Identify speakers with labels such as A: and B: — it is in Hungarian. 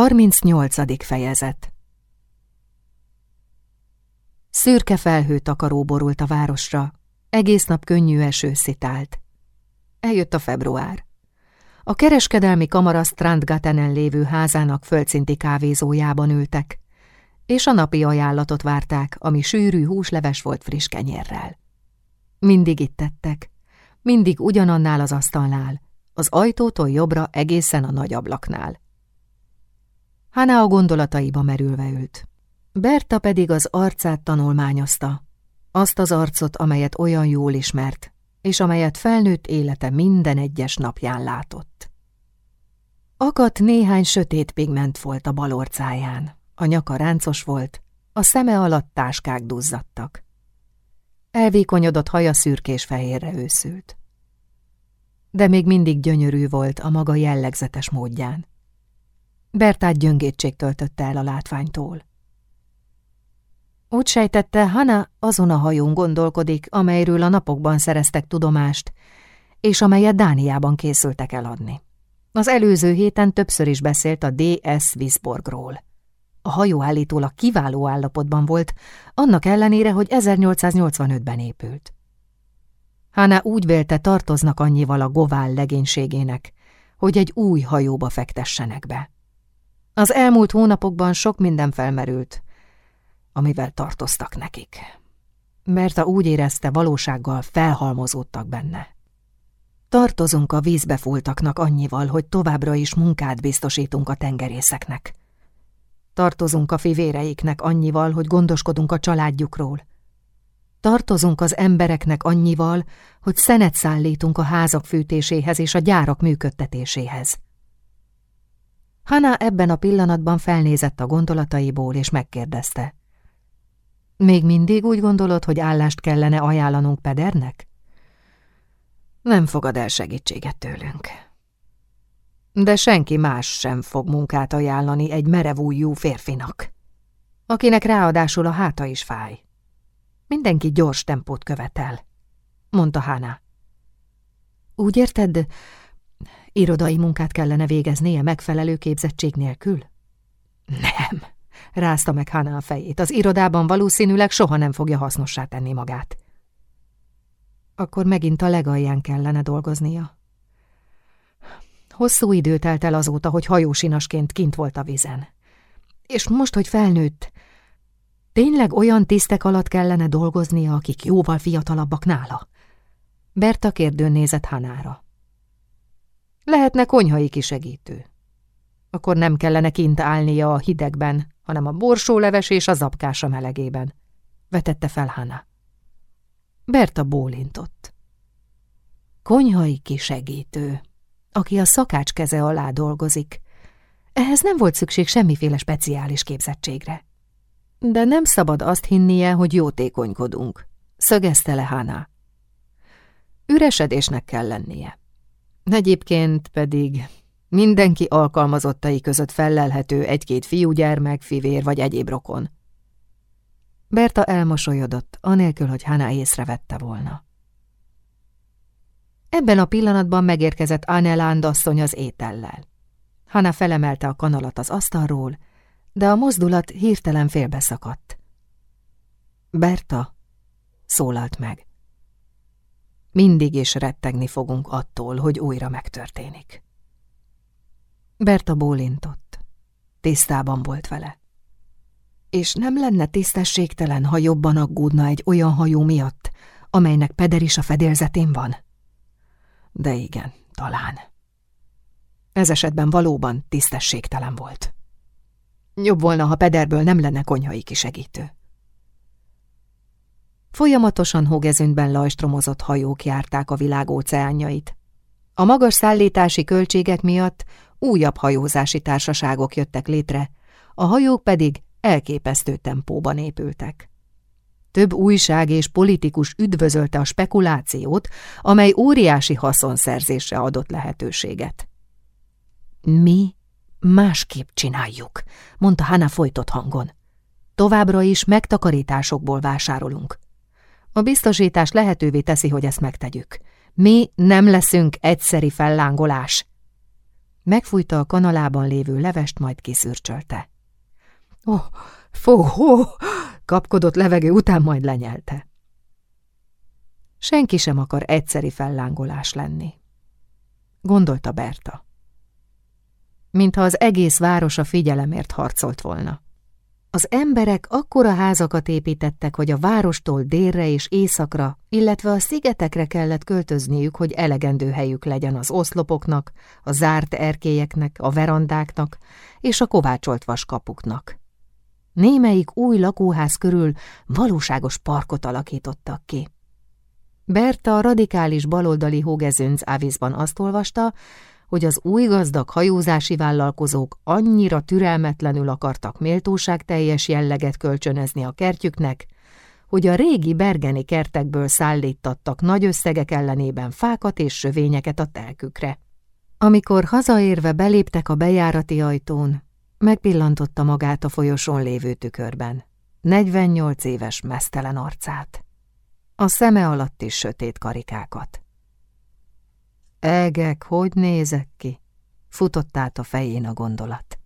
A: 38. fejezet Szürke felhő takaró borult a városra, egész nap könnyű eső szitált. Eljött a február. A kereskedelmi kamara Strandgatenen lévő házának földszinti kávézójában ültek, és a napi ajánlatot várták, ami sűrű húsleves volt friss kenyérrel. Mindig itt tettek, mindig ugyanannál az asztalnál, az ajtótól jobbra egészen a nagy ablaknál. Hana a gondolataiba merülve ült. Berta pedig az arcát tanulmányozta, azt az arcot, amelyet olyan jól ismert, és amelyet felnőtt élete minden egyes napján látott. Akadt néhány sötét pigment volt a bal orcáján, a nyaka ráncos volt, a szeme alatt táskák duzzadtak. Elvékonyodott haja szürkés fehérre őszült. De még mindig gyönyörű volt a maga jellegzetes módján. Bertát gyöngétség töltötte el a látványtól. Úgy sejtette, Hana azon a hajón gondolkodik, amelyről a napokban szereztek tudomást, és amelyet Dániában készültek eladni. Az előző héten többször is beszélt a DS Wisborgról. A hajó állítólag kiváló állapotban volt, annak ellenére, hogy 1885-ben épült. Hana úgy vélte tartoznak annyival a govál legénységének, hogy egy új hajóba fektessenek be. Az elmúlt hónapokban sok minden felmerült, amivel tartoztak nekik. Mert a úgy érezte, valósággal felhalmozódtak benne. Tartozunk a vízbe fúltaknak annyival, hogy továbbra is munkát biztosítunk a tengerészeknek. Tartozunk a fivéreiknek annyival, hogy gondoskodunk a családjukról. Tartozunk az embereknek annyival, hogy szenet szállítunk a házak fűtéséhez és a gyárak működtetéséhez. Hana ebben a pillanatban felnézett a gondolataiból, és megkérdezte. Még mindig úgy gondolod, hogy állást kellene ajánlanunk Pedernek? Nem fogad el segítséget tőlünk. De senki más sem fog munkát ajánlani egy merevújú férfinak, akinek ráadásul a háta is fáj. Mindenki gyors tempót követel, mondta Hana. Úgy érted, Irodai munkát kellene végeznie megfelelő képzettség nélkül? Nem, rázta meg Hana a fejét. Az irodában valószínűleg soha nem fogja hasznossá tenni magát. Akkor megint a legalján kellene dolgoznia. Hosszú idő telt el azóta, hogy hajósinasként kint volt a vizen. És most, hogy felnőtt, tényleg olyan tisztek alatt kellene dolgoznia, akik jóval fiatalabbak nála? Berta kérdőn nézett Hanára. Lehetne konyhai kisegítő. Akkor nem kellene kint állnia a hidegben, hanem a borsóleves és a zapkása melegében. Vetette fel Hana. Berta bólintott. Konyhai kisegítő, aki a szakács keze alá dolgozik. Ehhez nem volt szükség semmiféle speciális képzettségre. De nem szabad azt hinnie, hogy jótékonykodunk, szögezte le Hana. Üresedésnek kell lennie. Egyébként pedig mindenki alkalmazottai között fellelhető egy-két fiúgyermek, fivér vagy egyéb rokon. Berta elmosolyodott, anélkül, hogy Hana észrevette volna. Ebben a pillanatban megérkezett Aneland asszony az étellel. Hana felemelte a kanalat az asztalról, de a mozdulat hirtelen félbeszakadt. Berta szólalt meg. Mindig is rettegni fogunk attól, hogy újra megtörténik. Berta bólintott. Tisztában volt vele. És nem lenne tisztességtelen, ha jobban aggódna egy olyan hajó miatt, amelynek Peder is a fedélzetén van? De igen, talán. Ez esetben valóban tisztességtelen volt. Jobb volna, ha Pederből nem lenne konyhai kisegítő. Folyamatosan hógezünkben lajstromozott hajók járták a világ óceánjait. A magas szállítási költségek miatt újabb hajózási társaságok jöttek létre, a hajók pedig elképesztő tempóban épültek. Több újság és politikus üdvözölte a spekulációt, amely óriási haszonszerzésre adott lehetőséget. Mi másképp csináljuk, mondta Hanna folytott hangon. Továbbra is megtakarításokból vásárolunk. A biztosítás lehetővé teszi, hogy ezt megtegyük. Mi nem leszünk egyszeri fellángolás. Megfújta a kanalában lévő levest, majd kiszürcsölte. Ó, oh, fó, hó, kapkodott levegő után majd lenyelte. Senki sem akar egyszeri fellángolás lenni, gondolta Berta. Mintha az egész város a figyelemért harcolt volna. Az emberek akkora házakat építettek, hogy a várostól délre és északra, illetve a szigetekre kellett költözniük, hogy elegendő helyük legyen az oszlopoknak, a zárt erkélyeknek, a verandáknak és a kovácsolt vaskapuknak. Némelyik új lakóház körül valóságos parkot alakítottak ki. Berta a radikális baloldali Hógezönc Áviszban azt olvasta, hogy az új gazdag hajózási vállalkozók annyira türelmetlenül akartak méltóságteljes jelleget kölcsönözni a kertjüknek, hogy a régi bergeni kertekből szállítattak nagy összegek ellenében fákat és sövényeket a telkükre. Amikor hazaérve beléptek a bejárati ajtón, megpillantotta magát a folyosón lévő tükörben, 48 éves mesztelen arcát, a szeme alatt is sötét karikákat. Egek, hogy nézek ki? Futott át a fején a gondolat.